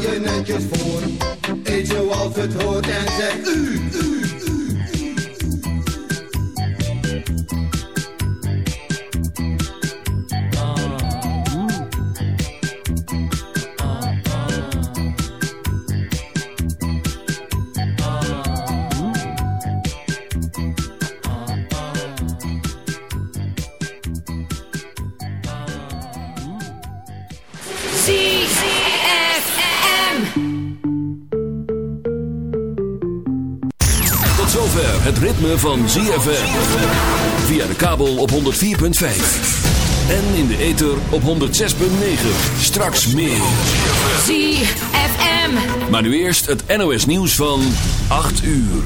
stel je netjes voor. Eet zoals het hoort en zeg u, u. ritme van ZFM. Via de kabel op 104.5. En in de ether op 106.9. Straks meer. ZFM. Maar nu eerst het NOS nieuws van 8 uur.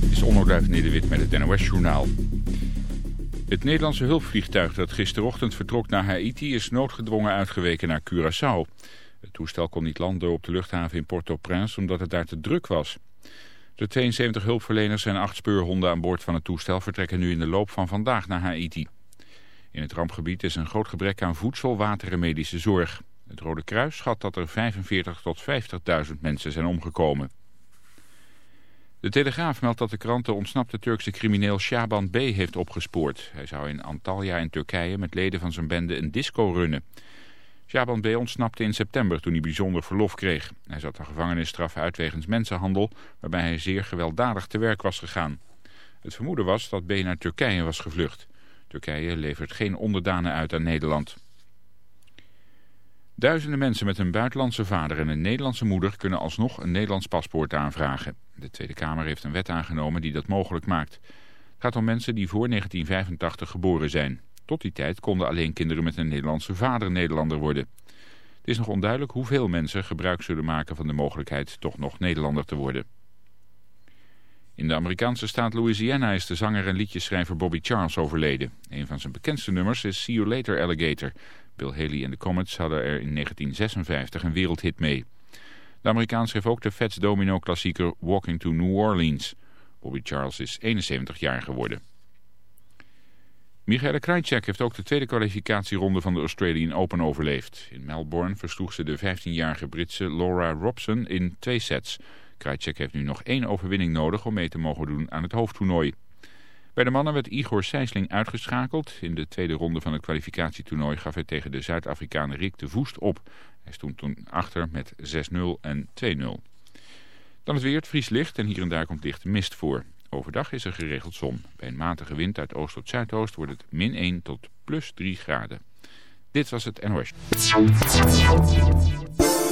Het is onderduif Nederwit met het NOS journaal. Het Nederlandse hulpvliegtuig dat gisterochtend vertrok naar Haiti is noodgedwongen uitgeweken naar Curaçao. Het toestel kon niet landen op de luchthaven in Port-au-Prince omdat het daar te druk was. De 72 hulpverleners en acht speurhonden aan boord van het toestel vertrekken nu in de loop van vandaag naar Haiti. In het rampgebied is een groot gebrek aan voedsel, water en medische zorg. Het Rode Kruis schat dat er 45 tot 50.000 mensen zijn omgekomen. De Telegraaf meldt dat de krant de ontsnapte Turkse crimineel Shaban B. heeft opgespoord. Hij zou in Antalya in Turkije met leden van zijn bende een disco runnen. Shaban B. ontsnapte in september toen hij bijzonder verlof kreeg. Hij zat een gevangenisstraf uit wegens mensenhandel, waarbij hij zeer gewelddadig te werk was gegaan. Het vermoeden was dat B. naar Turkije was gevlucht. Turkije levert geen onderdanen uit aan Nederland. Duizenden mensen met een buitenlandse vader en een Nederlandse moeder kunnen alsnog een Nederlands paspoort aanvragen. De Tweede Kamer heeft een wet aangenomen die dat mogelijk maakt. Het gaat om mensen die voor 1985 geboren zijn. Tot die tijd konden alleen kinderen met een Nederlandse vader Nederlander worden. Het is nog onduidelijk hoeveel mensen gebruik zullen maken van de mogelijkheid toch nog Nederlander te worden. In de Amerikaanse staat Louisiana is de zanger en liedjeschrijver Bobby Charles overleden. Een van zijn bekendste nummers is See You Later Alligator. Bill Haley en de Comets hadden er in 1956 een wereldhit mee. De Amerikaan schreef ook de Fats Domino klassieker Walking to New Orleans. Bobby Charles is 71 jaar geworden. Michaela Krajcek heeft ook de tweede kwalificatieronde van de Australian Open overleefd. In Melbourne versloeg ze de 15-jarige Britse Laura Robson in twee sets. Krajcek heeft nu nog één overwinning nodig om mee te mogen doen aan het hoofdtoernooi. Bij de mannen werd Igor Sijsling uitgeschakeld. In de tweede ronde van het kwalificatietoernooi gaf hij tegen de Zuid-Afrikaan Rick de Voest op. Hij stond toen achter met 6-0 en 2-0. Dan het weer, het vries licht en hier en daar komt lichte mist voor. Overdag is er geregeld zon. Bij een matige wind uit oost tot zuidoost wordt het min 1 tot plus 3 graden. Dit was het NOS.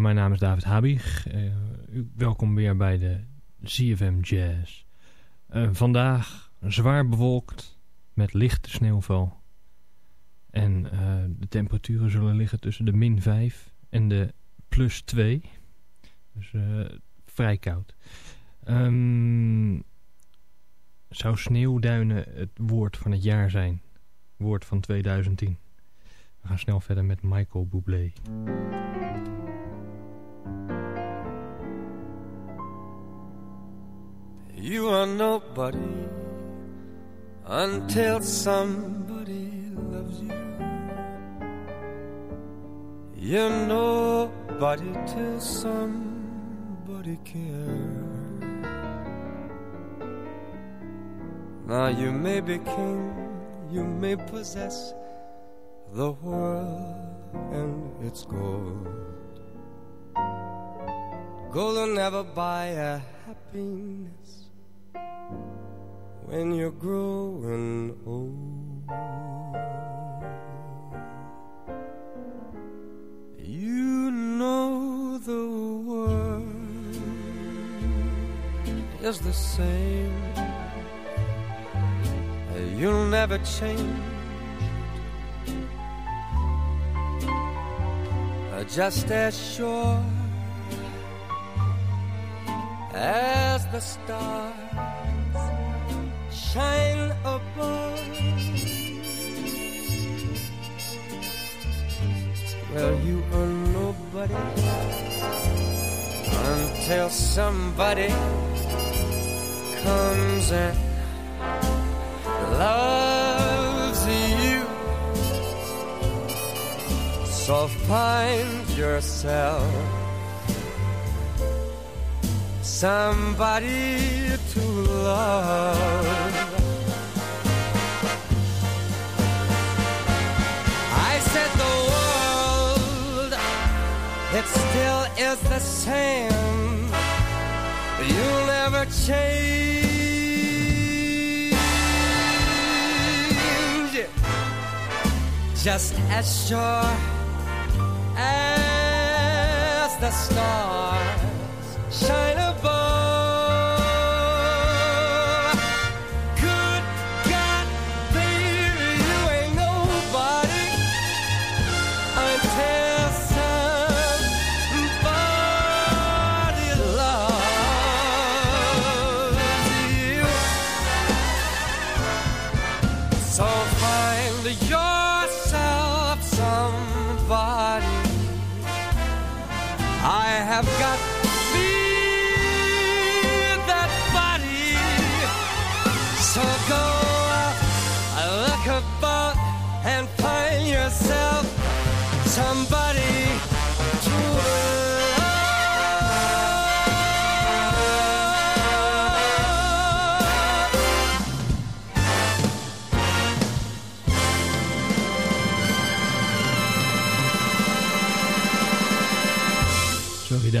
Mijn naam is David Habig. Eh, u- welkom weer bij de ZFM Jazz. Eh, vandaag zwaar bewolkt met lichte sneeuwval. En eh, de temperaturen zullen liggen tussen de min 5 en de plus 2. Dus vrij koud. Ehm, zou sneeuwduinen het woord van het jaar zijn? Woord van 2010. We gaan snel verder met Michael Bublé. You are nobody until somebody loves you. You're nobody till somebody cares. Now you may be king, you may possess the world and its gold. Gold will never buy a happiness when you're growing old. You know the world is the same. You'll never change. just as sure as the stars shine above. Well, you are nobody until somebody comes and loves you. So find yourself somebody to love. I said the world, it still is the same. You'll never change. Just as sure as the stars shine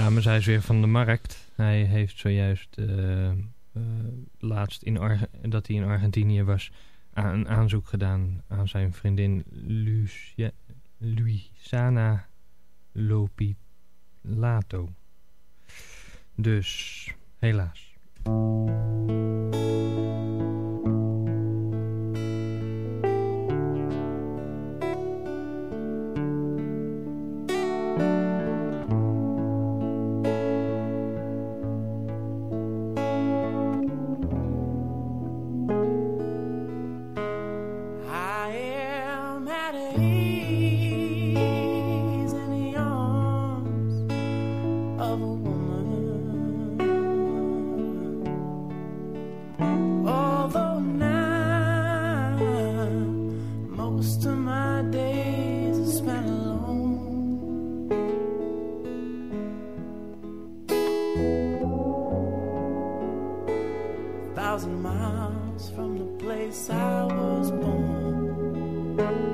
Sorry dames, hij is weer van de markt. Hij heeft zojuist eh, eh, laatst in dat hij in Argentinië was een aanzoek gedaan aan zijn vriendin Lucia, Luisana Lopilato. Dus helaas. Thousand miles from the place I was born.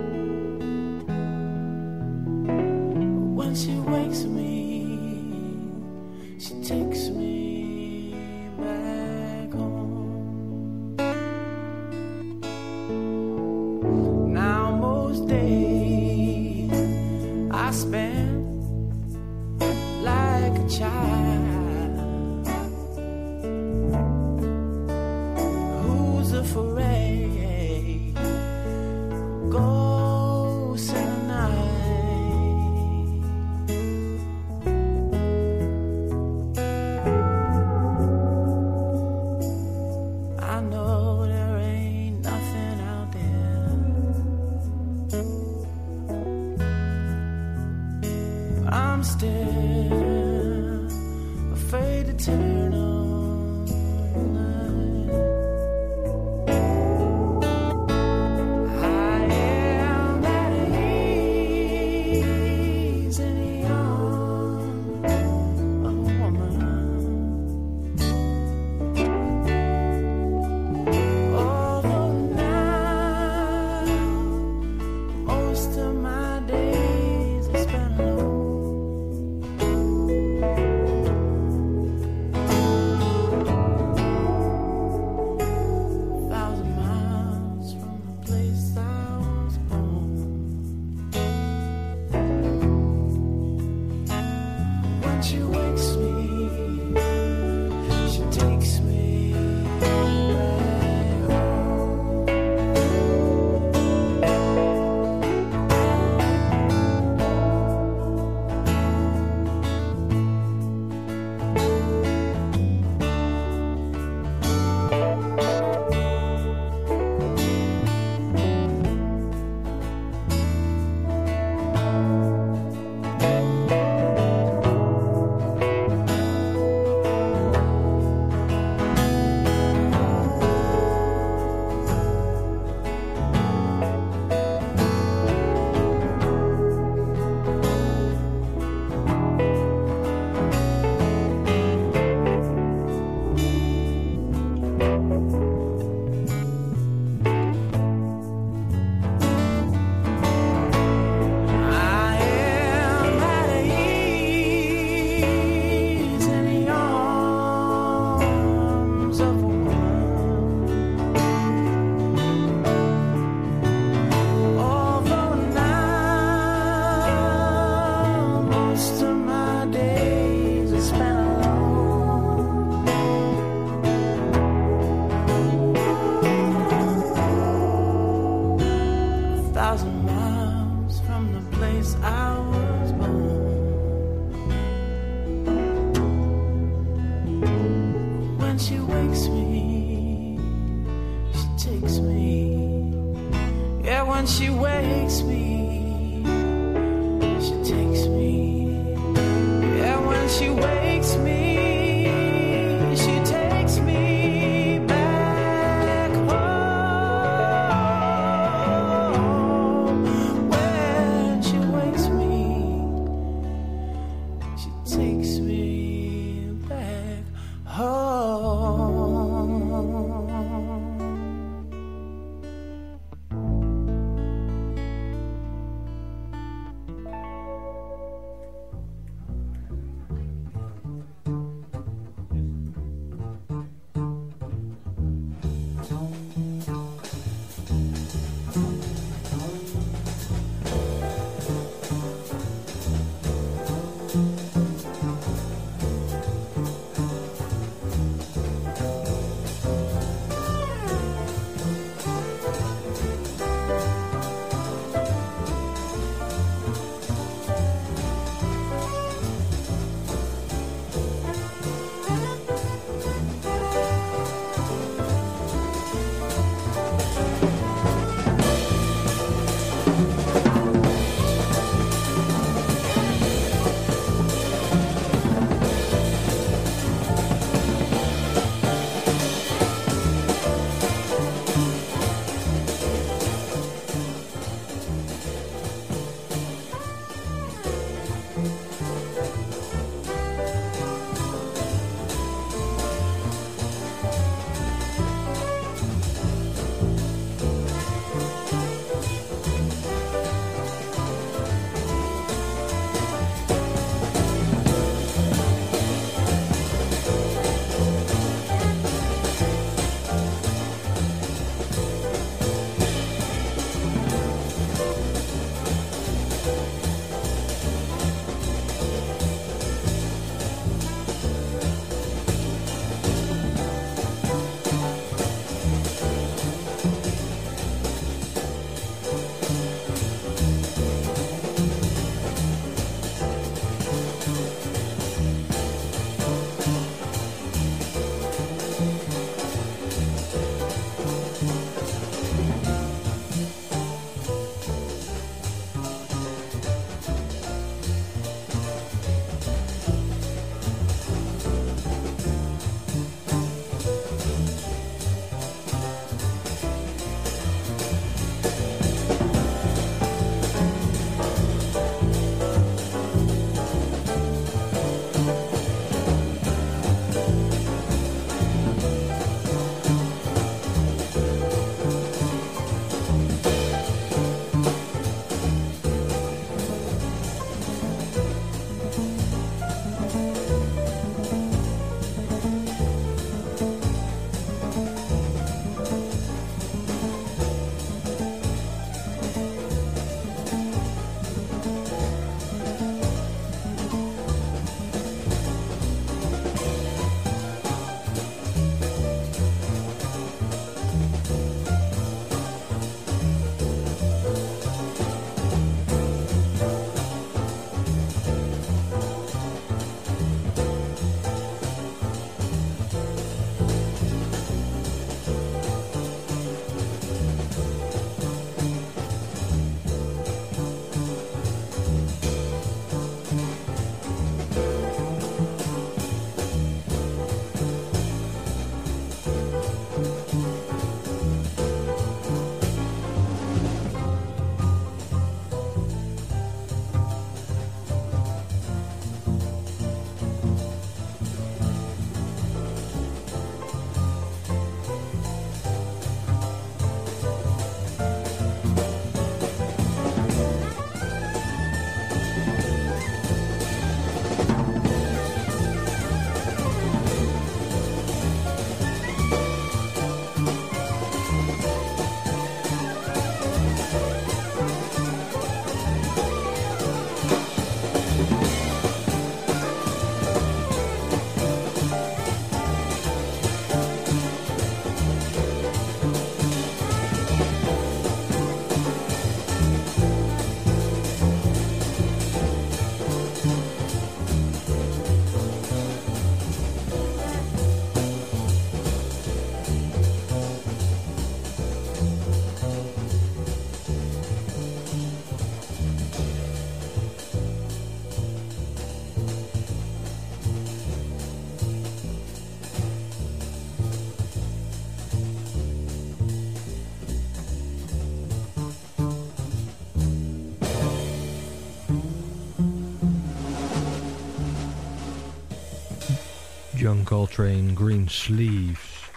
Coltrane, Green Sleeves.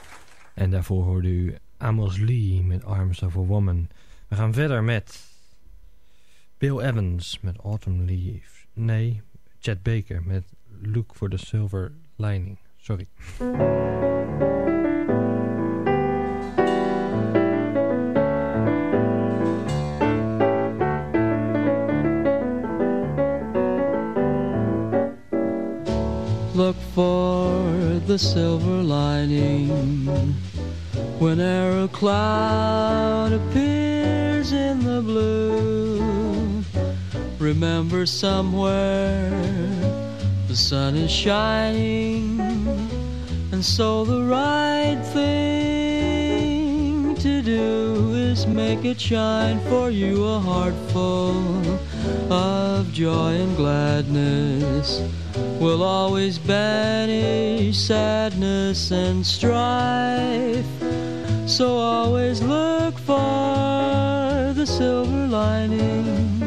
En daarvoor hoorde u Amos Lee met Arms of a Woman. We gaan verder met Bill Evans met Autumn Leaves. Nee, Chet Baker met Look for the Silver Lining. Sorry. Look for the silver lining whene'er a cloud appears in the blue. Remember somewhere the sun is shining, and so the right thing to do is make it shine for you a heart full of joy and gladness will always banish sadness and strife. So always look for the silver lining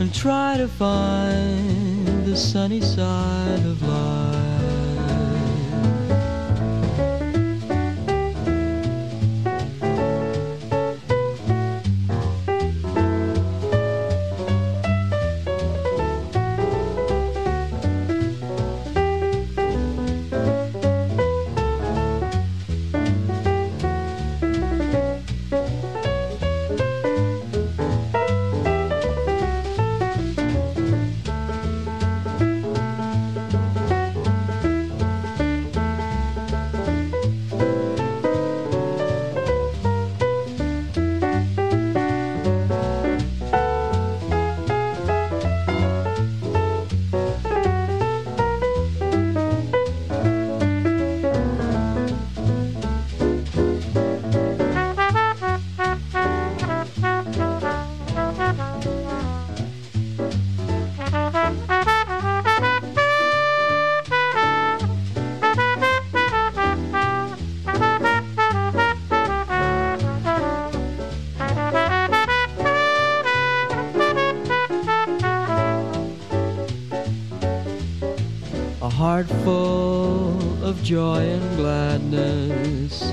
and try to find the sunny side of life. Of joy and gladness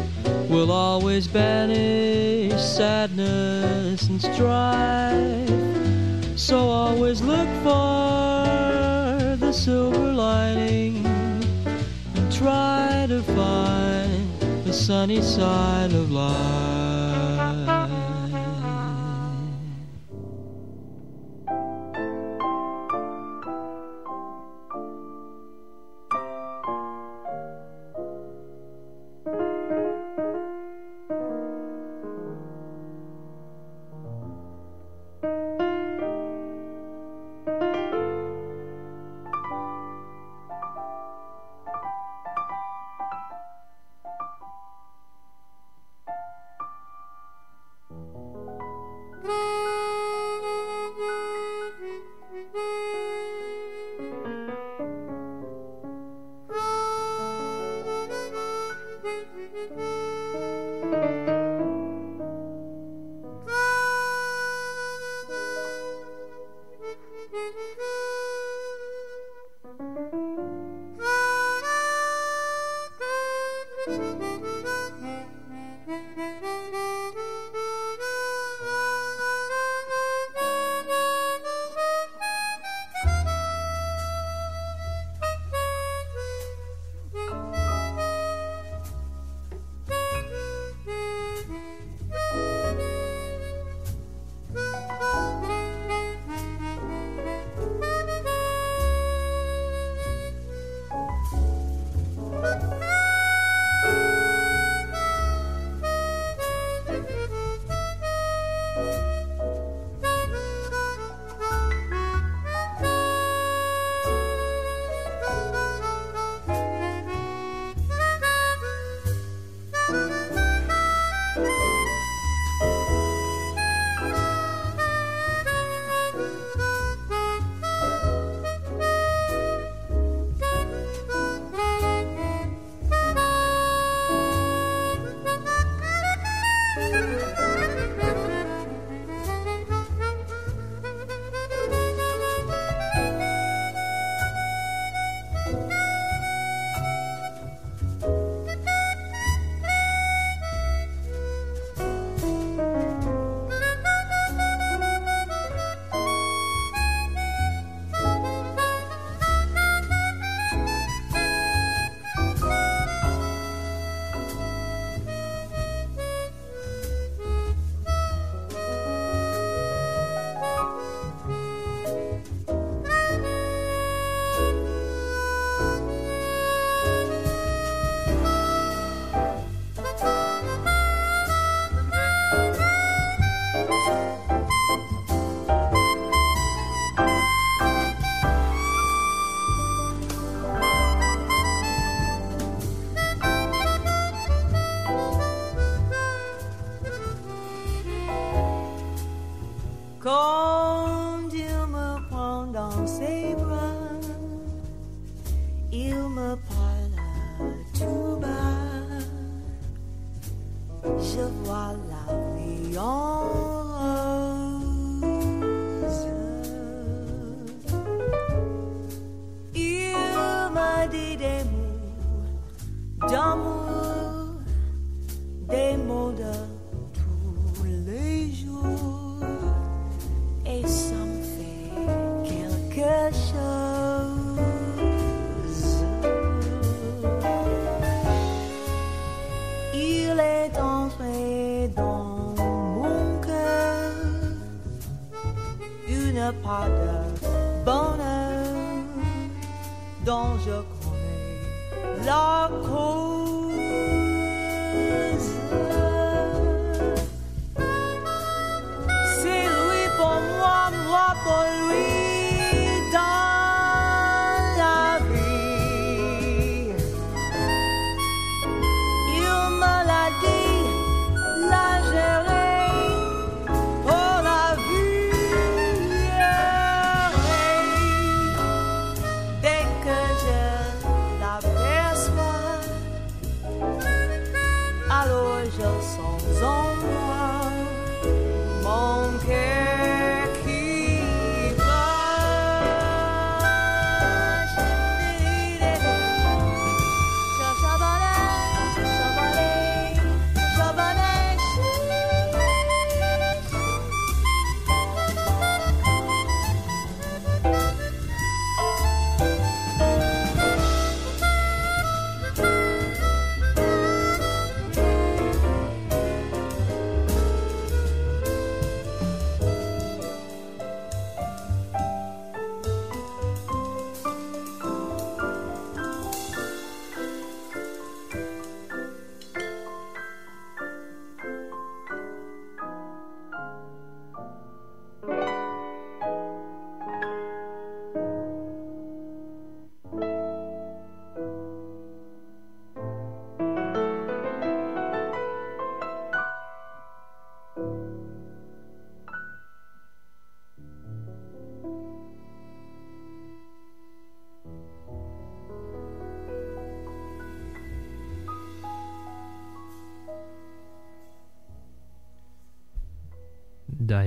will always banish sadness and strife. So always look for the silver lining and try to find the sunny side of life.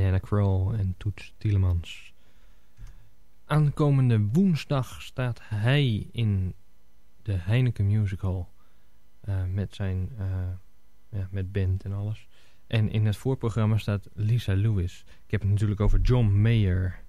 Diana Kroll en Toets Tielemans. Aankomende woensdag staat hij in de Heineken Musical uh, eh, met zijn eh, ja, met band en alles. En in het voorprogramma staat Lisa Lewis. Ik heb het natuurlijk over John Mayer.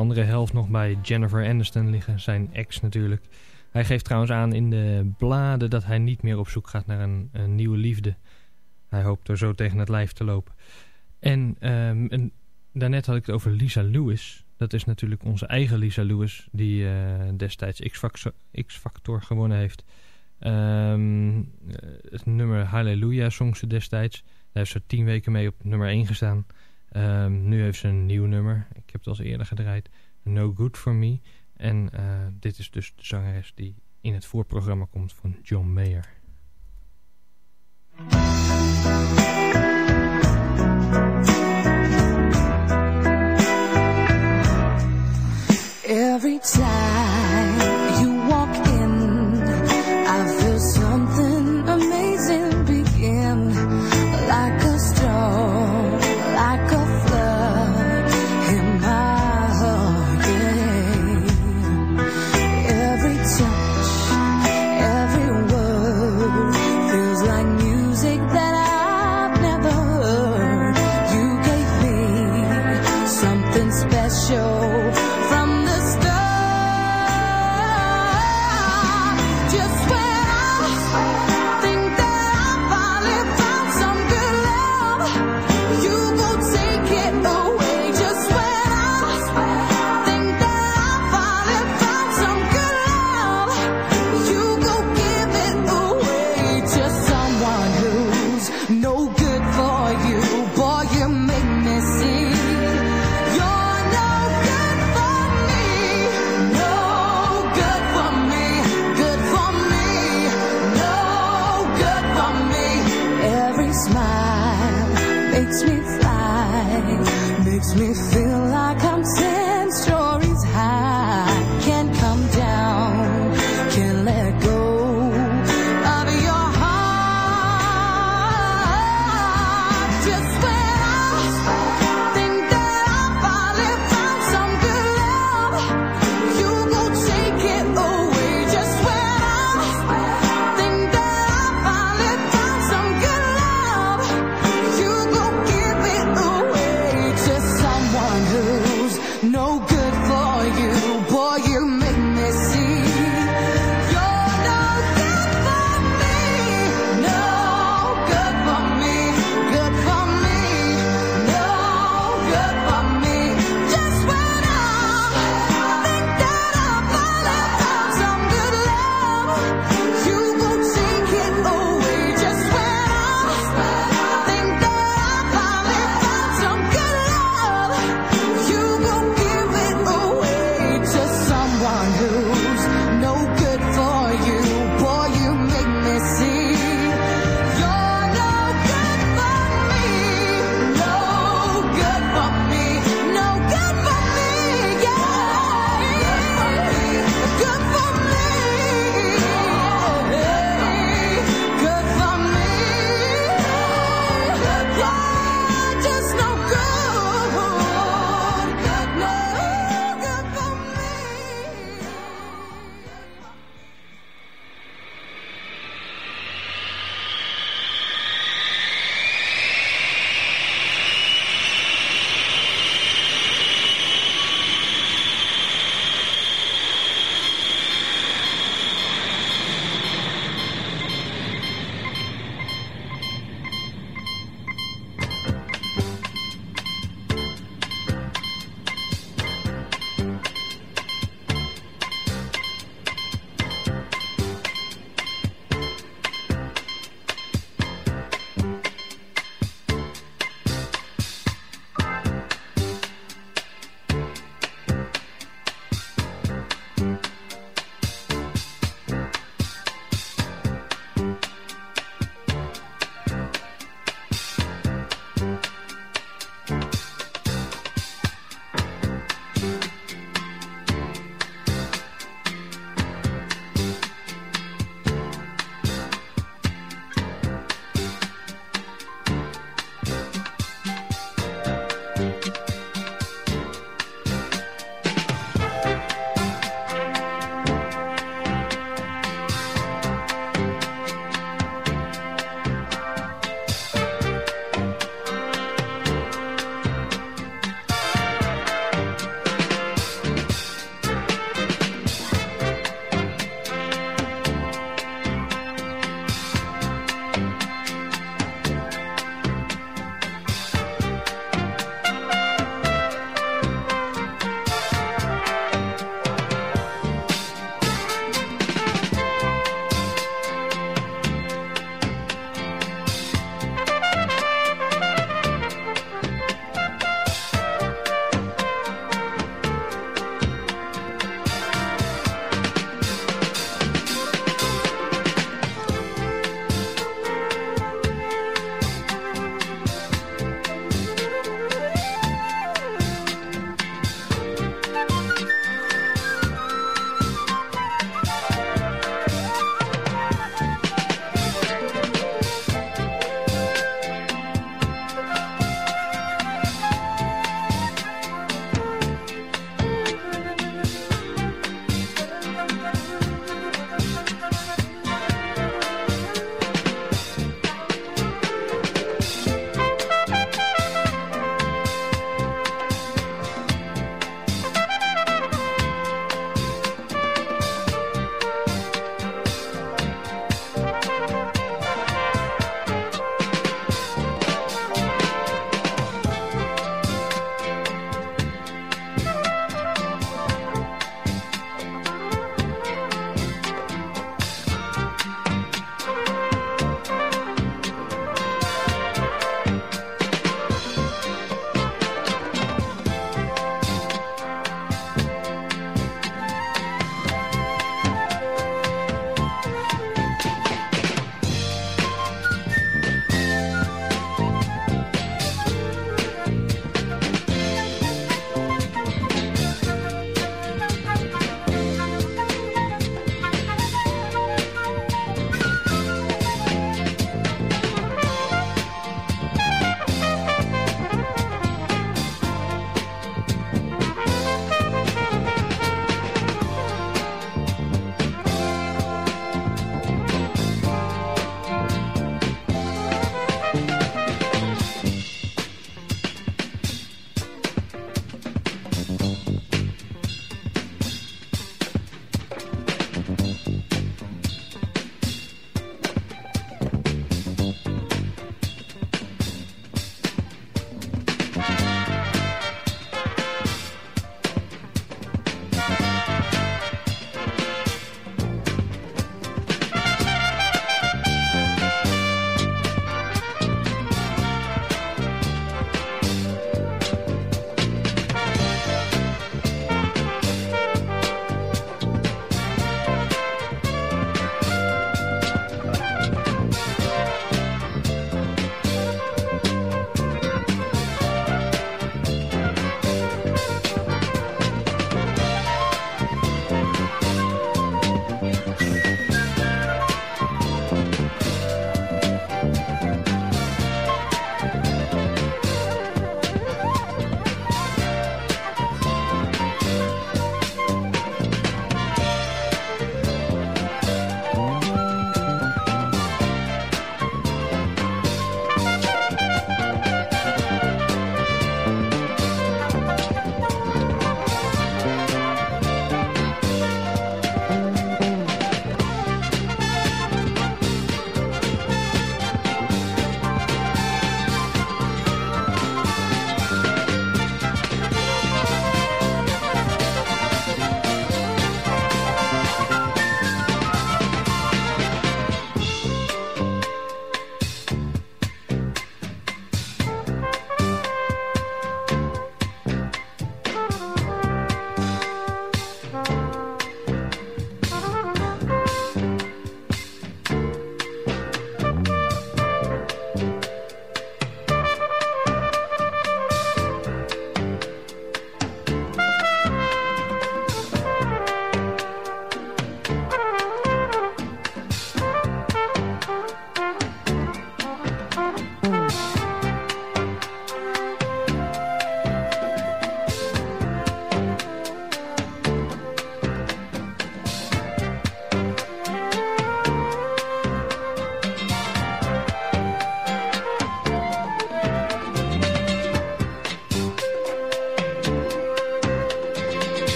Andere helft nog bij Jennifer Aniston liggen, zijn ex natuurlijk. Hij geeft trouwens aan in de bladen dat hij niet meer op zoek gaat naar een, nieuwe liefde. Hij hoopt er zo tegen het lijf te lopen. En, um, en daarnet had ik het over Lisa Lewis. Dat is natuurlijk onze eigen Lisa Lewis, die uh, destijds X-Factor gewonnen heeft. Um, het nummer Hallelujah zong ze destijds. Daar heeft ze tien weken mee op nummer 1 gestaan. Um, nu heeft ze een nieuw nummer. Ik heb het al eerder gedraaid. No Good For Me. En uh, dit is dus de zangeres die in het voorprogramma komt van John Mayer. Every time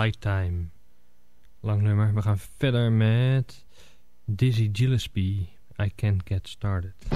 met Flight Time. Lang nummer. We gaan verder met Dizzy Gillespie. I Can't Get Started.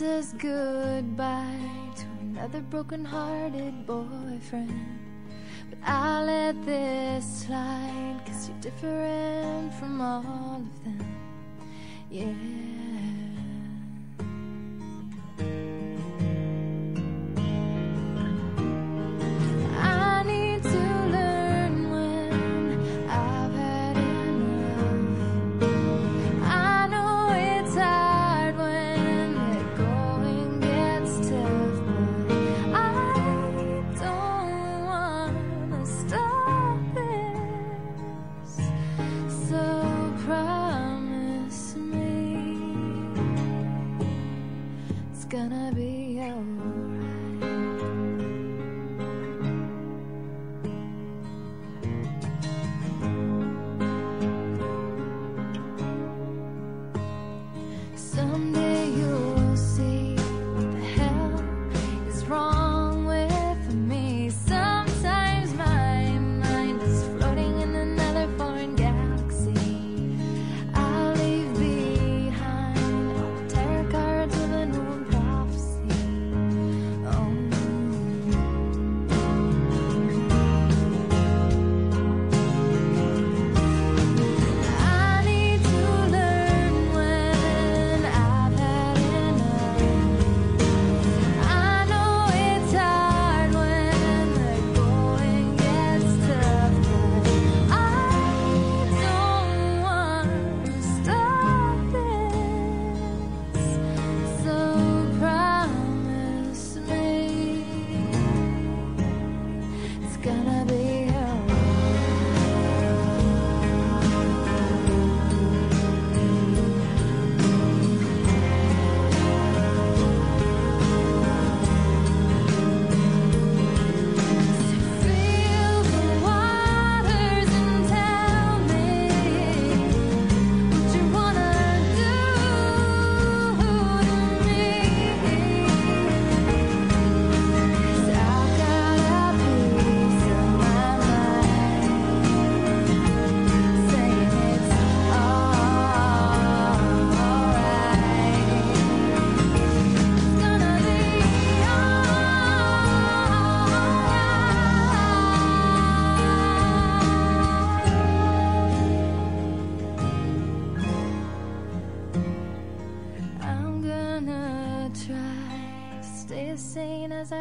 says goodbye to another broken-hearted boyfriend. But I'll let this slide, cause you're different from all of them. Yeah.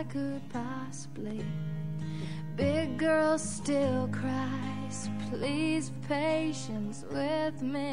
could possibly. Big girl still cries. Please, patience with me.